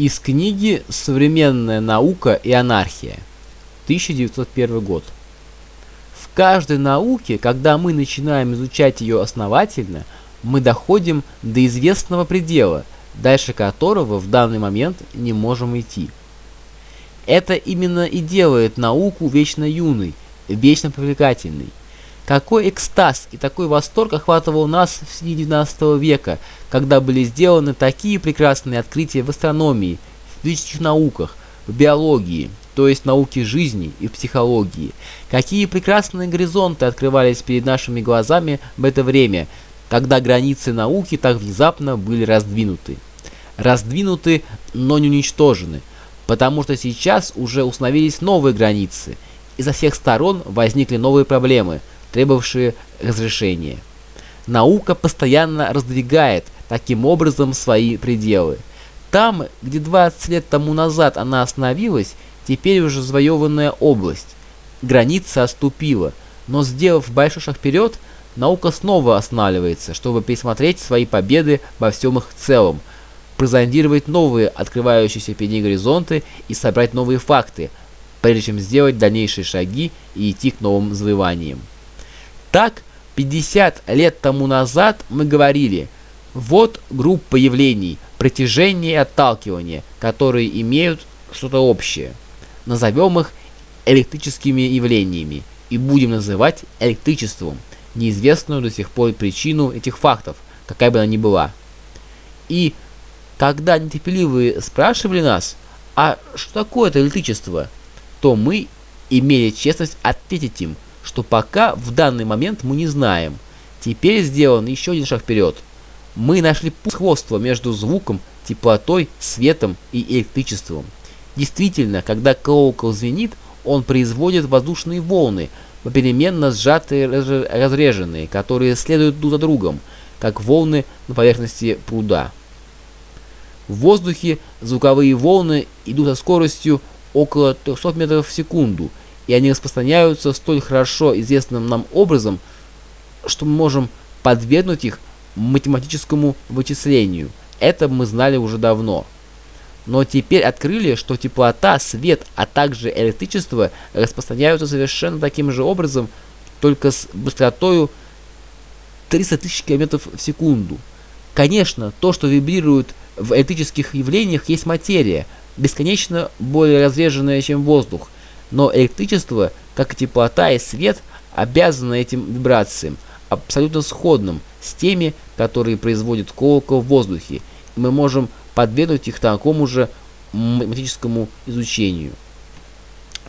Из книги «Современная наука и анархия», 1901 год. В каждой науке, когда мы начинаем изучать ее основательно, мы доходим до известного предела, дальше которого в данный момент не можем идти. Это именно и делает науку вечно юной, вечно привлекательной. Какой экстаз и такой восторг охватывал нас в середине 19 века, когда были сделаны такие прекрасные открытия в астрономии, в физических науках, в биологии, то есть науке жизни и психологии. Какие прекрасные горизонты открывались перед нашими глазами в это время, когда границы науки так внезапно были раздвинуты. Раздвинуты, но не уничтожены, потому что сейчас уже установились новые границы, и со всех сторон возникли новые проблемы – требовавшие разрешения. Наука постоянно раздвигает таким образом свои пределы. Там, где 20 лет тому назад она остановилась, теперь уже завоеванная область. Граница оступила, но сделав большой шаг вперед, наука снова останавливается, чтобы пересмотреть свои победы во всем их целом, прозондировать новые открывающиеся перед ней горизонты и собрать новые факты, прежде чем сделать дальнейшие шаги и идти к новым завоеваниям. Так, 50 лет тому назад мы говорили, вот группа явлений, притяжение и отталкивание, которые имеют что-то общее. Назовем их электрическими явлениями и будем называть электричеством, неизвестную до сих пор причину этих фактов, какая бы она ни была. И когда нетерпеливые спрашивали нас, а что такое это электричество, то мы имели честность ответить им – что пока в данный момент мы не знаем. Теперь сделан еще один шаг вперед. Мы нашли сходство между звуком, теплотой, светом и электричеством. Действительно, когда колокол звенит, он производит воздушные волны, попеременно сжатые разреженные, которые следуют друг за другом, как волны на поверхности пруда. В воздухе звуковые волны идут со скоростью около 300 метров в секунду – и они распространяются столь хорошо известным нам образом, что мы можем подвергнуть их математическому вычислению. Это мы знали уже давно. Но теперь открыли, что теплота, свет, а также электричество распространяются совершенно таким же образом, только с быстротой 300 тысяч километров в секунду. Конечно, то, что вибрирует в электрических явлениях, есть материя, бесконечно более разреженная, чем воздух – но электричество, как и теплота и свет, обязаны этим вибрациям, абсолютно сходным с теми, которые производит колокол в воздухе, и мы можем подвергнуть их такому же математическому изучению.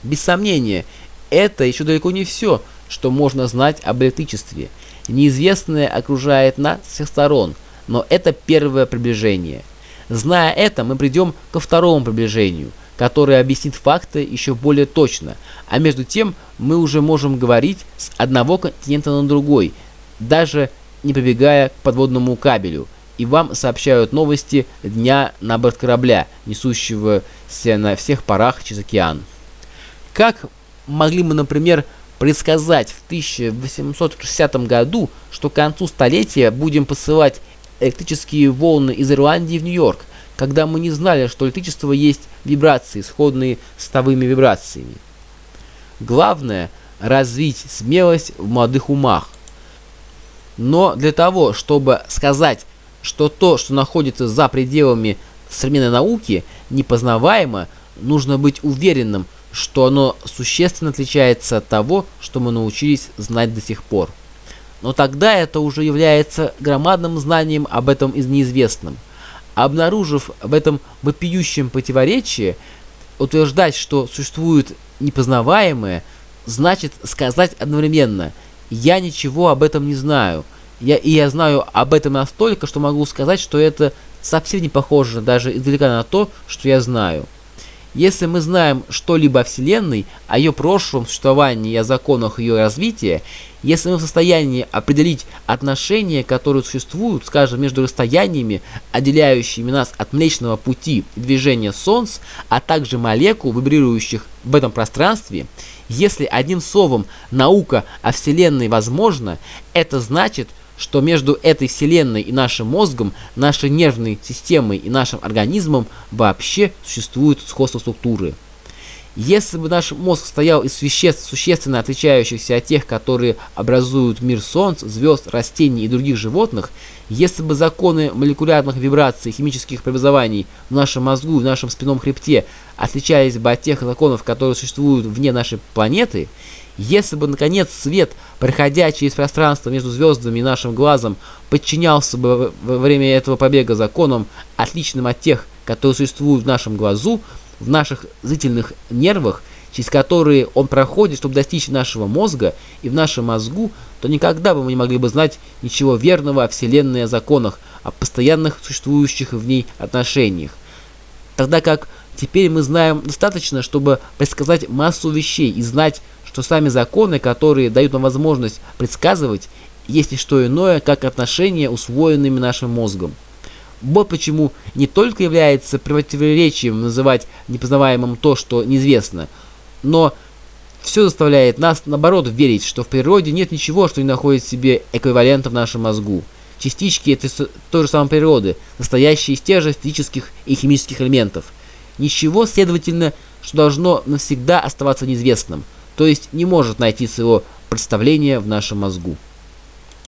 Без сомнения, это еще далеко не все, что можно знать об электричестве. Неизвестное окружает нас с всех сторон, но это первое приближение. Зная это, мы придем ко второму приближению – который объяснит факты еще более точно, а между тем мы уже можем говорить с одного континента на другой, даже не прибегая к подводному кабелю, и вам сообщают новости дня на борт корабля, несущегося на всех парах через океан. Как могли мы, например, предсказать в 1860 году, что к концу столетия будем посылать электрические волны из Ирландии в Нью-Йорк, когда мы не знали, что электричество есть вибрации, сходные с тавыми вибрациями. Главное – развить смелость в молодых умах. Но для того, чтобы сказать, что то, что находится за пределами современной науки, непознаваемо, нужно быть уверенным, что оно существенно отличается от того, что мы научились знать до сих пор. Но тогда это уже является громадным знанием об этом из неизвестном – Обнаружив в этом вопиющем противоречии, утверждать, что существует непознаваемое, значит сказать одновременно «я ничего об этом не знаю», я, и я знаю об этом настолько, что могу сказать, что это совсем не похоже даже издалека на то, что я знаю. Если мы знаем что-либо о Вселенной, о ее прошлом существовании и о законах ее развития, если мы в состоянии определить отношения, которые существуют, скажем, между расстояниями, отделяющими нас от Млечного Пути движения Солнц, а также молекул, вибрирующих в этом пространстве, если одним словом наука о Вселенной возможна, это значит, что между этой вселенной и нашим мозгом, нашей нервной системой и нашим организмом вообще существует сходство структуры. Если бы наш мозг состоял из веществ, существенно отличающихся от тех, которые образуют мир Солнца, звезд, растений и других животных, если бы законы молекулярных вибраций, химических преобразований в нашем мозгу и в нашем спинном хребте отличались бы от тех законов, которые существуют вне нашей планеты, если бы, наконец, свет, проходя через пространство между звездами и нашим глазом, подчинялся бы во время этого побега законам, отличным от тех, которые существуют в нашем глазу, в наших зрительных нервах, через которые он проходит, чтобы достичь нашего мозга и в нашем мозгу, то никогда бы мы не могли бы знать ничего верного о Вселенной, о законах, о постоянных существующих в ней отношениях. Тогда как теперь мы знаем достаточно, чтобы предсказать массу вещей и знать, что сами законы, которые дают нам возможность предсказывать, есть не что иное, как отношения, усвоенными нашим мозгом. Вот почему не только является противоречием называть непознаваемым то, что неизвестно, но все заставляет нас, наоборот, верить, что в природе нет ничего, что не находит себе эквивалента в нашем мозгу. Частички – это той же самой природы, настоящие из тех же физических и химических элементов. Ничего, следовательно, что должно навсегда оставаться неизвестным, то есть не может найти своего представления в нашем мозгу.